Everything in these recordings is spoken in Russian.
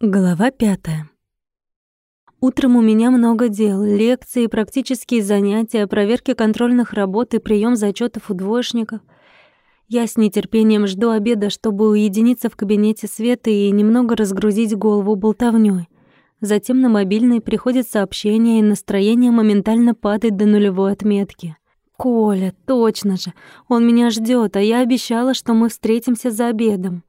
Глава пятая. Утром у меня много дел. Лекции, практические занятия, проверки контрольных работ и прием зачетов у двоечников. Я с нетерпением жду обеда, чтобы уединиться в кабинете Светы и немного разгрузить голову болтовнёй. Затем на мобильный приходит сообщение, и настроение моментально падает до нулевой отметки. «Коля, точно же! Он меня ждет, а я обещала, что мы встретимся за обедом».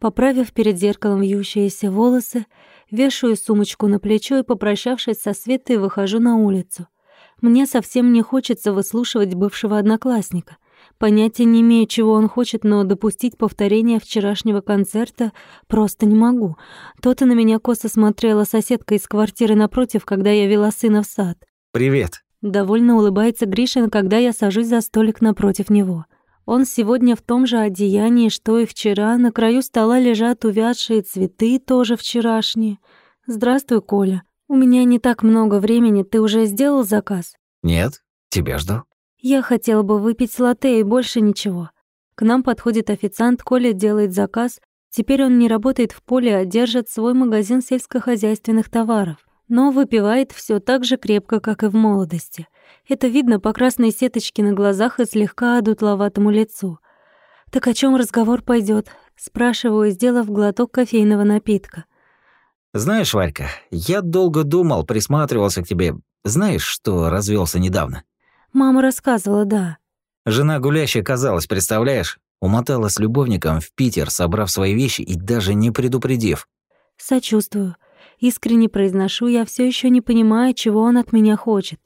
Поправив перед зеркалом вьющиеся волосы, вешаю сумочку на плечо и, попрощавшись со Светой, выхожу на улицу. Мне совсем не хочется выслушивать бывшего одноклассника. Понятия не имею, чего он хочет, но допустить повторение вчерашнего концерта просто не могу. То-то на меня косо смотрела соседка из квартиры напротив, когда я вела сына в сад. «Привет». Довольно улыбается Гришин, когда я сажусь за столик напротив него. Он сегодня в том же одеянии, что и вчера. На краю стола лежат увядшие цветы, тоже вчерашние. Здравствуй, Коля. У меня не так много времени. Ты уже сделал заказ? Нет, тебя жду. Я хотела бы выпить латте и больше ничего. К нам подходит официант, Коля делает заказ. Теперь он не работает в поле, а держит свой магазин сельскохозяйственных товаров. Но выпивает все так же крепко, как и в молодости — это видно по красной сеточке на глазах и слегка одутловатому лицу. «Так о чем разговор пойдет? спрашиваю, сделав глоток кофейного напитка. «Знаешь, Варька, я долго думал, присматривался к тебе. Знаешь, что развелся недавно?» «Мама рассказывала, да». Жена гулящая казалась, представляешь? Умотала с любовником в Питер, собрав свои вещи и даже не предупредив. «Сочувствую. Искренне произношу, я все еще не понимаю, чего он от меня хочет.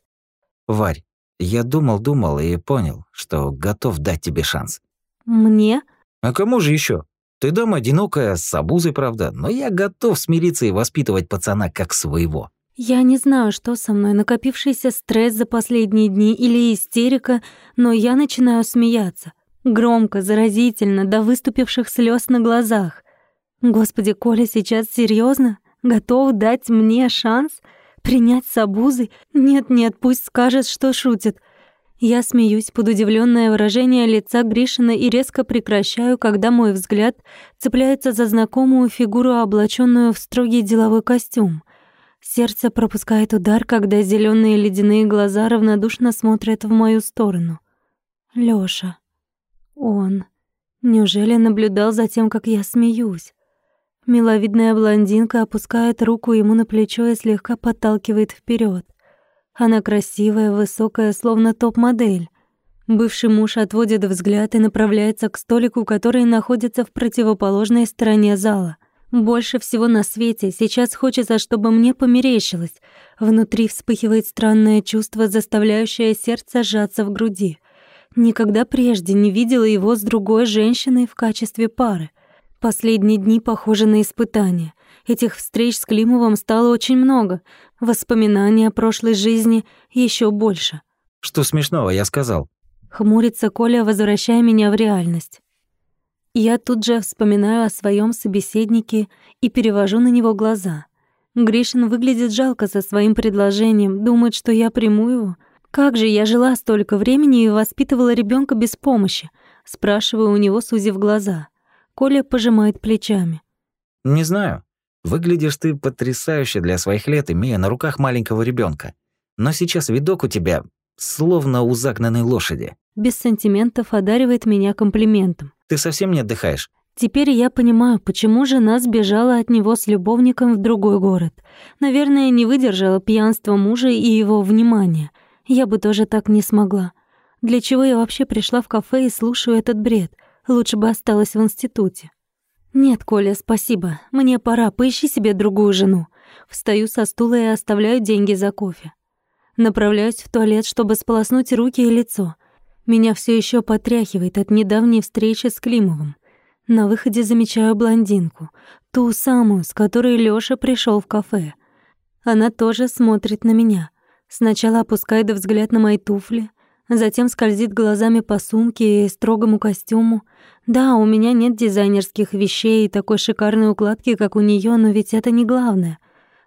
Варь, я думал-думал и понял, что готов дать тебе шанс. Мне? А кому же еще? Ты дама одинокая, с обузой, правда, но я готов смириться и воспитывать пацана как своего. Я не знаю, что со мной, накопившийся стресс за последние дни или истерика, но я начинаю смеяться. Громко, заразительно, до выступивших слез на глазах. Господи, Коля сейчас серьезно готов дать мне шанс — Принять с обузой? Нет-нет, пусть скажет, что шутит. Я смеюсь под удивленное выражение лица Гришина и резко прекращаю, когда мой взгляд цепляется за знакомую фигуру, облаченную в строгий деловой костюм. Сердце пропускает удар, когда зеленые ледяные глаза равнодушно смотрят в мою сторону. Лёша. Он. Неужели наблюдал за тем, как я смеюсь? Миловидная блондинка опускает руку ему на плечо и слегка подталкивает вперед. Она красивая, высокая, словно топ-модель. Бывший муж отводит взгляд и направляется к столику, который находится в противоположной стороне зала. Больше всего на свете сейчас хочется, чтобы мне померещилось. Внутри вспыхивает странное чувство, заставляющее сердце сжаться в груди. Никогда прежде не видела его с другой женщиной в качестве пары. Последние дни похожи на испытания. Этих встреч с Климовым стало очень много. Воспоминания о прошлой жизни еще больше. Что смешного, я сказал. Хмурится Коля, возвращая меня в реальность. Я тут же вспоминаю о своем собеседнике и перевожу на него глаза. Гришин выглядит жалко со своим предложением, думает, что я приму его. Как же я жила столько времени и воспитывала ребенка без помощи? Спрашиваю у него, сузив глаза. Коля пожимает плечами. «Не знаю. Выглядишь ты потрясающе для своих лет, имея на руках маленького ребенка. Но сейчас видок у тебя словно у загнанной лошади». Без сантиментов одаривает меня комплиментом. «Ты совсем не отдыхаешь?» Теперь я понимаю, почему жена сбежала от него с любовником в другой город. Наверное, не выдержала пьянства мужа и его внимания. Я бы тоже так не смогла. Для чего я вообще пришла в кафе и слушаю этот бред? Лучше бы осталась в институте. Нет, Коля, спасибо. Мне пора, поищи себе другую жену. Встаю со стула и оставляю деньги за кофе. Направляюсь в туалет, чтобы сполоснуть руки и лицо. Меня все еще потряхивает от недавней встречи с Климовым. На выходе замечаю блондинку, ту самую, с которой Лёша пришел в кафе. Она тоже смотрит на меня. Сначала опускает взгляд на мои туфли, затем скользит глазами по сумке и строгому костюму. Да, у меня нет дизайнерских вещей и такой шикарной укладки, как у неё, но ведь это не главное.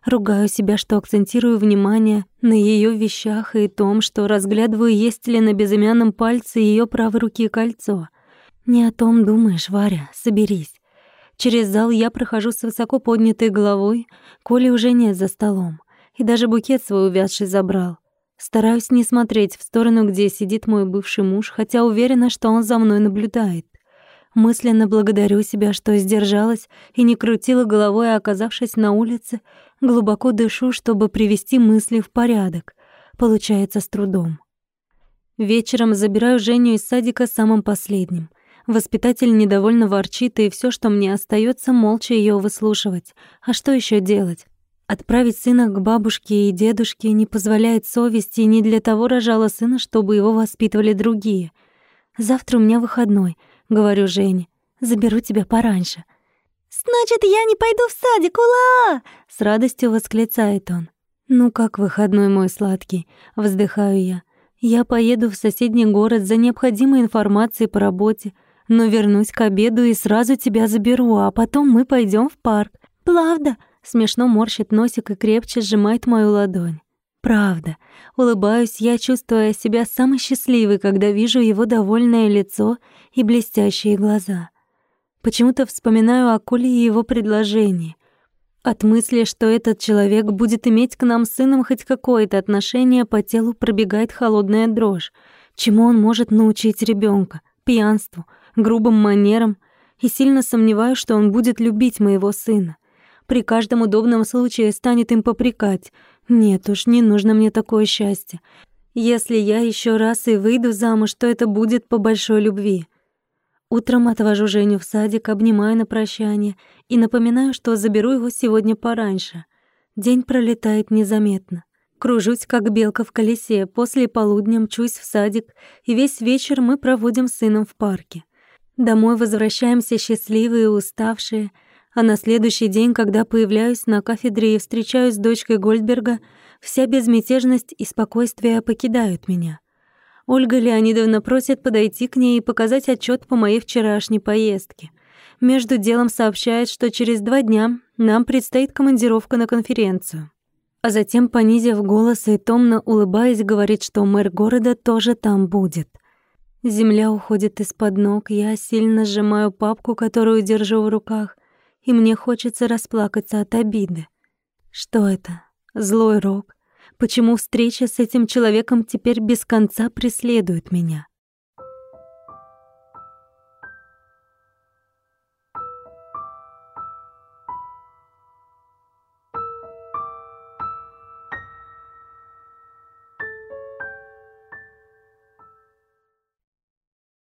Ругаю себя, что акцентирую внимание на её вещах и том, что разглядываю, есть ли на безымянном пальце её правой руки кольцо. Не о том думаешь, Варя, соберись. Через зал я прохожу с высоко поднятой головой, Коли уже нет за столом, и даже букет свой увядший забрал. Стараюсь не смотреть в сторону, где сидит мой бывший муж, хотя уверена, что он за мной наблюдает. Мысленно благодарю себя, что сдержалась и не крутила головой, а оказавшись на улице, глубоко дышу, чтобы привести мысли в порядок. Получается с трудом. Вечером забираю Женю из садика самым последним. Воспитатель недовольно ворчит, и все, что мне остается, молча ее выслушивать. А что еще делать? Отправить сына к бабушке и дедушке не позволяет совести, и не для того рожала сына, чтобы его воспитывали другие. Завтра у меня выходной, говорю Жене. Заберу тебя пораньше. Значит, я не пойду в садик, ула! С радостью восклицает он. Ну как выходной мой сладкий, вздыхаю я. Я поеду в соседний город за необходимой информацией по работе но вернусь к обеду и сразу тебя заберу, а потом мы пойдем в парк. Правда? Смешно морщит носик и крепче сжимает мою ладонь. Правда. Улыбаюсь я, чувствуя себя самой счастливой, когда вижу его довольное лицо и блестящие глаза. Почему-то вспоминаю о Коле и его предложении. От мысли, что этот человек будет иметь к нам с сыном хоть какое-то отношение, по телу пробегает холодная дрожь. Чему он может научить ребенка? Пьянству, грубым манерам и сильно сомневаюсь, что он будет любить моего сына. При каждом удобном случае станет им попрекать. Нет уж, не нужно мне такое счастье. Если я еще раз и выйду замуж, то это будет по большой любви. Утром отвожу Женю в садик, обнимаю на прощание и напоминаю, что заберу его сегодня пораньше. День пролетает незаметно. Кружусь, как белка в колесе, после полудня мчусь в садик, и весь вечер мы проводим с сыном в парке. Домой возвращаемся счастливые и уставшие, а на следующий день, когда появляюсь на кафедре и встречаюсь с дочкой Гольдберга, вся безмятежность и спокойствие покидают меня. Ольга Леонидовна просит подойти к ней и показать отчет по моей вчерашней поездке. Между делом сообщает, что через два дня нам предстоит командировка на конференцию. А затем, понизив голос и томно улыбаясь, говорит, что мэр города тоже там будет — Земля уходит из-под ног, я сильно сжимаю папку, которую держу в руках, и мне хочется расплакаться от обиды. Что это? Злой рок? Почему встреча с этим человеком теперь без конца преследует меня?